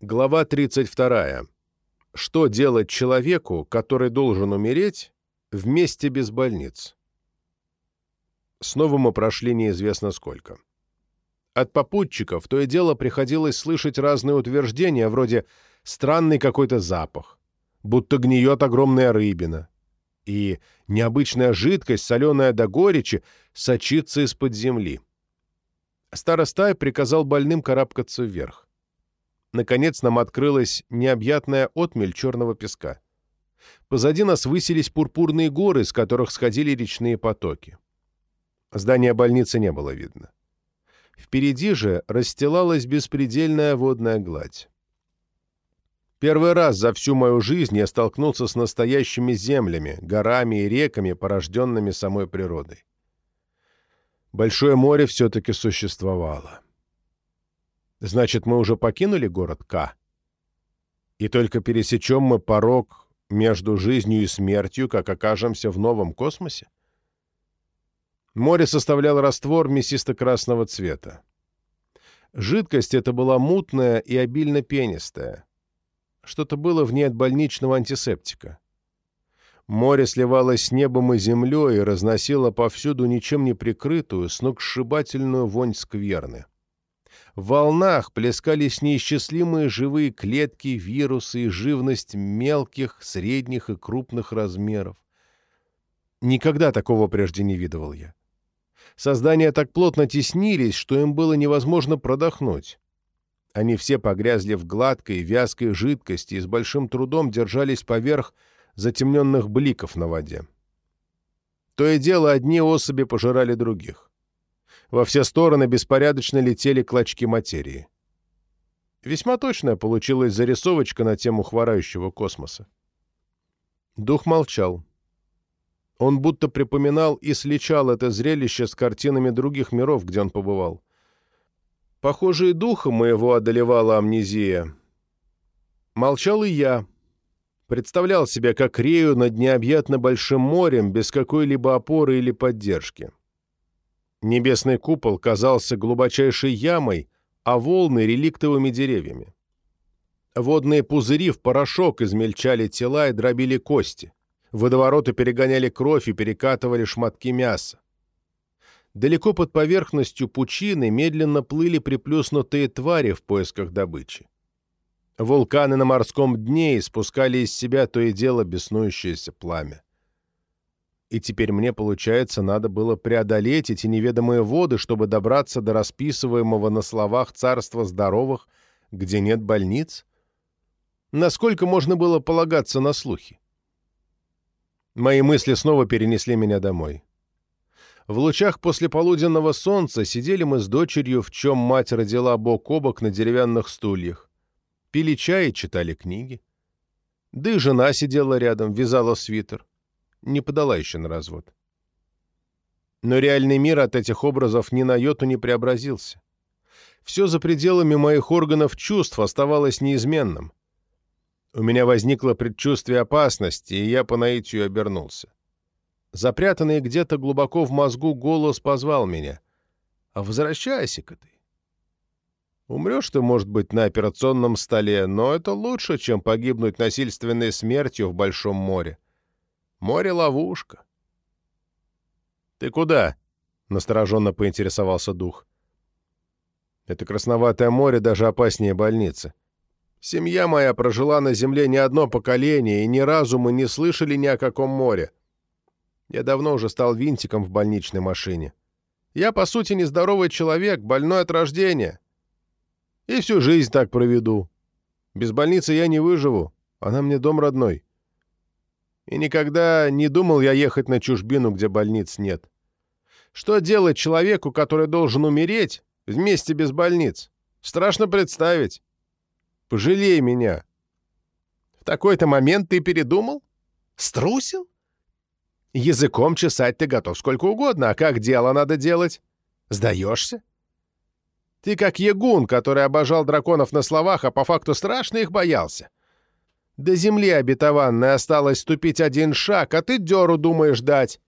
Глава 32. Что делать человеку, который должен умереть, вместе без больниц? Снова мы прошли неизвестно сколько. От попутчиков то и дело приходилось слышать разные утверждения, вроде «странный какой-то запах», будто гниет огромная рыбина, и необычная жидкость, соленая до горечи, сочится из-под земли. Старостай приказал больным карабкаться вверх. Наконец нам открылась необъятная отмель черного песка. Позади нас высились пурпурные горы, с которых сходили речные потоки. Здания больницы не было видно. Впереди же расстилалась беспредельная водная гладь. Первый раз за всю мою жизнь я столкнулся с настоящими землями, горами и реками, порожденными самой природой. Большое море все-таки существовало. Значит, мы уже покинули город К. И только пересечем мы порог между жизнью и смертью, как окажемся в новом космосе? Море составлял раствор мясисто-красного цвета. Жидкость эта была мутная и обильно пенистая. Что-то было в ней от больничного антисептика. Море сливалось с небом и землей и разносило повсюду ничем не прикрытую, сногсшибательную вонь скверны. В волнах плескались неисчислимые живые клетки, вирусы и живность мелких, средних и крупных размеров. Никогда такого прежде не видывал я. Создания так плотно теснились, что им было невозможно продохнуть. Они все погрязли в гладкой, вязкой жидкости и с большим трудом держались поверх затемненных бликов на воде. То и дело одни особи пожирали других. Во все стороны беспорядочно летели клочки материи. Весьма точная получилась зарисовочка на тему хворающего космоса. Дух молчал. Он будто припоминал и сличал это зрелище с картинами других миров, где он побывал. Похоже, и духа моего одолевала амнезия. Молчал и я. Представлял себя, как рею над необъятно большим морем, без какой-либо опоры или поддержки. Небесный купол казался глубочайшей ямой, а волны — реликтовыми деревьями. Водные пузыри в порошок измельчали тела и дробили кости. Водовороты перегоняли кровь и перекатывали шматки мяса. Далеко под поверхностью пучины медленно плыли приплюснутые твари в поисках добычи. Вулканы на морском дне испускали из себя то и дело беснующееся пламя. И теперь мне, получается, надо было преодолеть эти неведомые воды, чтобы добраться до расписываемого на словах царства здоровых, где нет больниц? Насколько можно было полагаться на слухи? Мои мысли снова перенесли меня домой. В лучах послеполуденного солнца сидели мы с дочерью, в чем мать родила бок о бок на деревянных стульях. Пили чай и читали книги. Да и жена сидела рядом, вязала свитер не подала еще на развод. Но реальный мир от этих образов ни на йоту не преобразился. Все за пределами моих органов чувств оставалось неизменным. У меня возникло предчувствие опасности, и я по наитию обернулся. Запрятанный где-то глубоко в мозгу голос позвал меня. «А возвращайся-ка ты. Умрешь ты, может быть, на операционном столе, но это лучше, чем погибнуть насильственной смертью в Большом море. Море-ловушка. «Ты куда?» — настороженно поинтересовался дух. «Это красноватое море даже опаснее больницы. Семья моя прожила на земле не одно поколение, и ни разу мы не слышали ни о каком море. Я давно уже стал винтиком в больничной машине. Я, по сути, нездоровый человек, больной от рождения. И всю жизнь так проведу. Без больницы я не выживу, она мне дом родной. И никогда не думал я ехать на чужбину, где больниц нет. Что делать человеку, который должен умереть, вместе без больниц? Страшно представить. Пожалей меня. В такой-то момент ты передумал? Струсил? Языком чесать ты готов сколько угодно, а как дело надо делать? Сдаешься? Ты как ягун, который обожал драконов на словах, а по факту страшно их боялся. До земли обетованной осталось ступить один шаг, а ты дёру думаешь дать.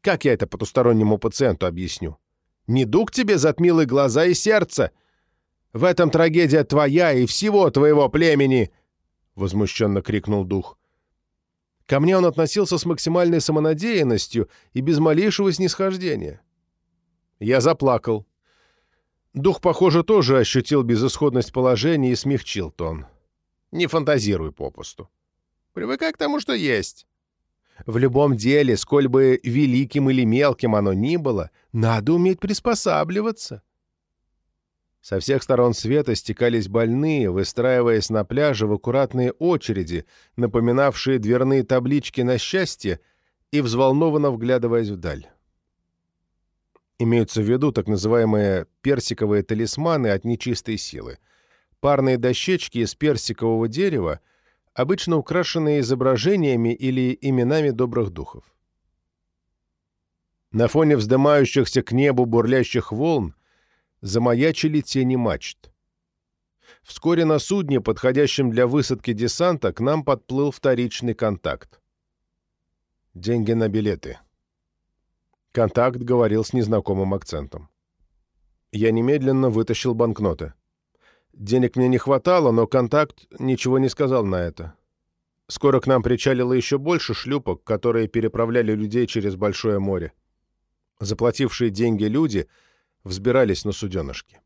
Как я это потустороннему пациенту объясню? Недуг тебе затмил и глаза, и сердце. В этом трагедия твоя и всего твоего племени!» — возмущенно крикнул дух. Ко мне он относился с максимальной самонадеянностью и без малейшего снисхождения. Я заплакал. Дух, похоже, тоже ощутил безысходность положения и смягчил тон. «Не фантазируй попусту. Привыкай к тому, что есть. В любом деле, сколь бы великим или мелким оно ни было, надо уметь приспосабливаться. Со всех сторон света стекались больные, выстраиваясь на пляже в аккуратные очереди, напоминавшие дверные таблички на счастье, и взволнованно вглядываясь вдаль. Имеются в виду так называемые персиковые талисманы от нечистой силы. Парные дощечки из персикового дерева — обычно украшенные изображениями или именами добрых духов. На фоне вздымающихся к небу бурлящих волн замаячили тени мачт. Вскоре на судне, подходящем для высадки десанта, к нам подплыл вторичный контакт. «Деньги на билеты». Контакт говорил с незнакомым акцентом. Я немедленно вытащил банкноты. Денег мне не хватало, но контакт ничего не сказал на это. Скоро к нам причалило еще больше шлюпок, которые переправляли людей через Большое море. Заплатившие деньги люди взбирались на суденышки.